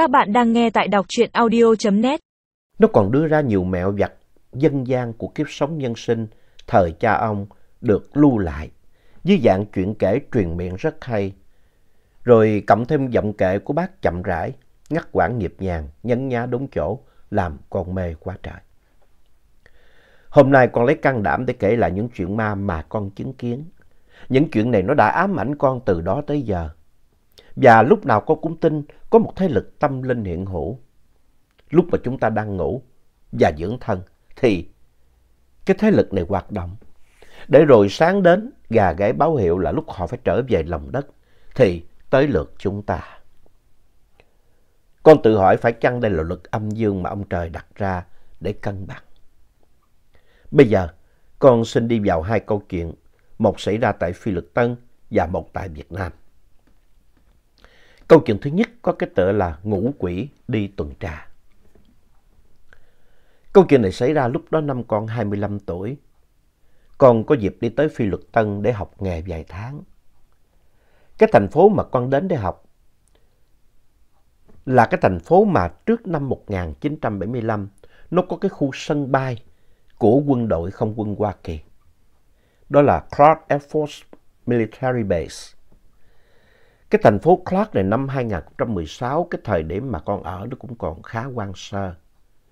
Các bạn đang nghe tại đọc truyện audio.net. Nó còn đưa ra nhiều mẹo vặt dân gian của kiếp sống nhân sinh thời cha ông được lưu lại dưới dạng chuyện kể truyền miệng rất hay. Rồi cộng thêm giọng kể của bác chậm rãi, ngắt quãng nhịp nhàng, nhấn nhá đúng chỗ, làm con mê quá trời. Hôm nay con lấy can đảm để kể lại những chuyện ma mà con chứng kiến. Những chuyện này nó đã ám ảnh con từ đó tới giờ. Và lúc nào con cũng tin có một thế lực tâm linh hiện hữu. Lúc mà chúng ta đang ngủ và dưỡng thân thì cái thế lực này hoạt động. Để rồi sáng đến gà gáy báo hiệu là lúc họ phải trở về lòng đất thì tới lượt chúng ta. Con tự hỏi phải chăng đây là luật âm dương mà ông trời đặt ra để cân bằng. Bây giờ con xin đi vào hai câu chuyện, một xảy ra tại Phi Luật Tân và một tại Việt Nam. Câu chuyện thứ nhất có cái tựa là ngũ quỷ đi tuần tra. Câu chuyện này xảy ra lúc đó năm con 25 tuổi. Con có dịp đi tới Phi Luật Tân để học nghề vài tháng. Cái thành phố mà con đến để học là cái thành phố mà trước năm 1975 nó có cái khu sân bay của quân đội không quân Hoa Kỳ. Đó là Clark Air Force Military Base. Cái thành phố Clark này năm 2016, cái thời điểm mà con ở nó cũng còn khá quan sơ,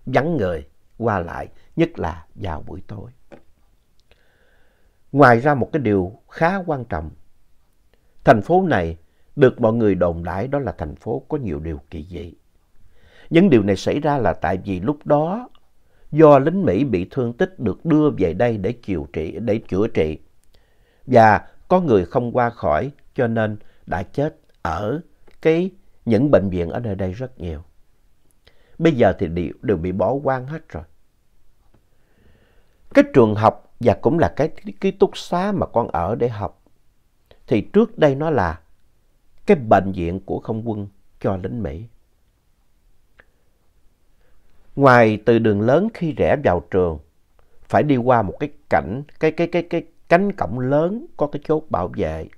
vắng người qua lại, nhất là vào buổi tối. Ngoài ra một cái điều khá quan trọng, thành phố này được mọi người đồn đãi đó là thành phố có nhiều điều kỳ dị. Những điều này xảy ra là tại vì lúc đó do lính Mỹ bị thương tích được đưa về đây để chữa trị, để chữa trị. Và có người không qua khỏi cho nên đã chết ở cái những bệnh viện ở nơi đây rất nhiều. Bây giờ thì đều, đều bị bỏ quang hết rồi. Cái trường học và cũng là cái ký túc xá mà con ở để học thì trước đây nó là cái bệnh viện của không quân cho lính Mỹ. Ngoài từ đường lớn khi rẽ vào trường, phải đi qua một cái cảnh, cái, cái, cái, cái cánh cổng lớn có cái chốt bảo vệ.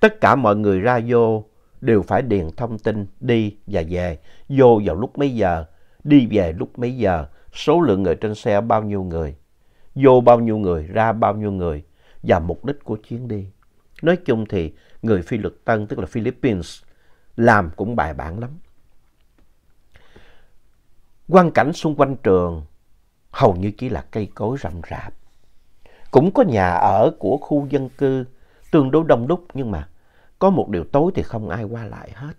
Tất cả mọi người ra vô đều phải điền thông tin đi và về, vô vào lúc mấy giờ, đi về lúc mấy giờ, số lượng người trên xe bao nhiêu người, vô bao nhiêu người, ra bao nhiêu người và mục đích của chuyến đi. Nói chung thì người Phi luật Tân, tức là Philippines, làm cũng bài bản lắm. Quang cảnh xung quanh trường hầu như chỉ là cây cối rậm rạp. Cũng có nhà ở của khu dân cư tương đối đông đúc nhưng mà có một điều tối thì không ai qua lại hết.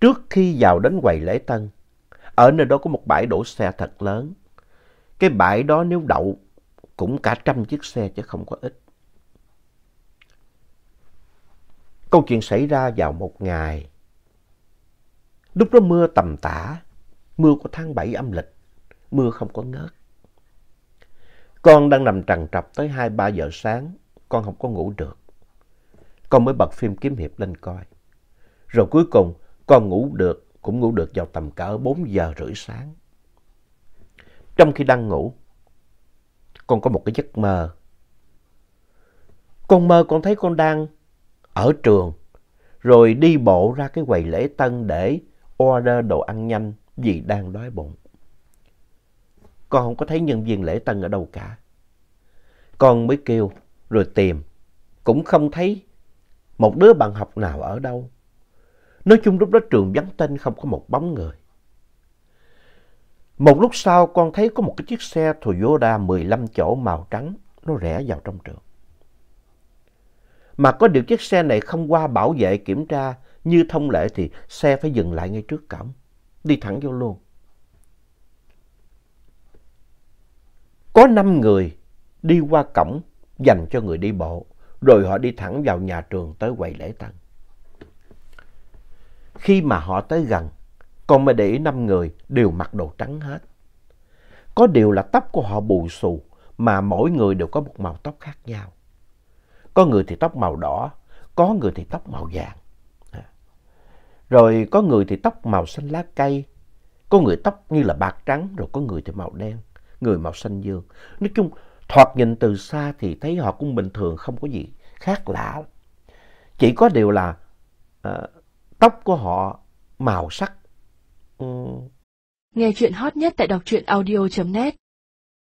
Trước khi vào đến quầy lễ tân, ở nơi đó có một bãi đổ xe thật lớn. Cái bãi đó nếu đậu cũng cả trăm chiếc xe chứ không có ít. Câu chuyện xảy ra vào một ngày Lúc đó mưa tầm tã, mưa của tháng 7 âm lịch, mưa không có ngớt. Con đang nằm trằn trọc tới 2-3 giờ sáng, con không có ngủ được. Con mới bật phim kiếm hiệp lên coi. Rồi cuối cùng con ngủ được, cũng ngủ được vào tầm cỡ 4 giờ rưỡi sáng. Trong khi đang ngủ, con có một cái giấc mơ. Con mơ con thấy con đang ở trường, rồi đi bộ ra cái quầy lễ tân để order đồ ăn nhanh vì đang đói bụng. Con không có thấy nhân viên lễ tân ở đâu cả. Con mới kêu rồi tìm, cũng không thấy một đứa bạn học nào ở đâu. Nói chung lúc đó trường vắng tên không có một bóng người. Một lúc sau con thấy có một cái chiếc xe Toyota 15 chỗ màu trắng nó rẽ vào trong trường. Mà có điều chiếc xe này không qua bảo vệ kiểm tra như thông lệ thì xe phải dừng lại ngay trước cổng, đi thẳng vô luôn. Có năm người đi qua cổng dành cho người đi bộ, rồi họ đi thẳng vào nhà trường tới quầy lễ tân. Khi mà họ tới gần, con mới để ý năm người đều mặc đồ trắng hết. Có điều là tóc của họ bù xù, mà mỗi người đều có một màu tóc khác nhau. Có người thì tóc màu đỏ, có người thì tóc màu vàng. Rồi có người thì tóc màu xanh lá cây, có người tóc như là bạc trắng, rồi có người thì màu đen, người màu xanh dương. Nói chung, thoạt nhìn từ xa thì thấy họ cũng bình thường, không có gì khác lạ. Chỉ có điều là uh, tóc của họ màu sắc. Ừ, Nghe chuyện hot nhất tại đọc truyện audio.net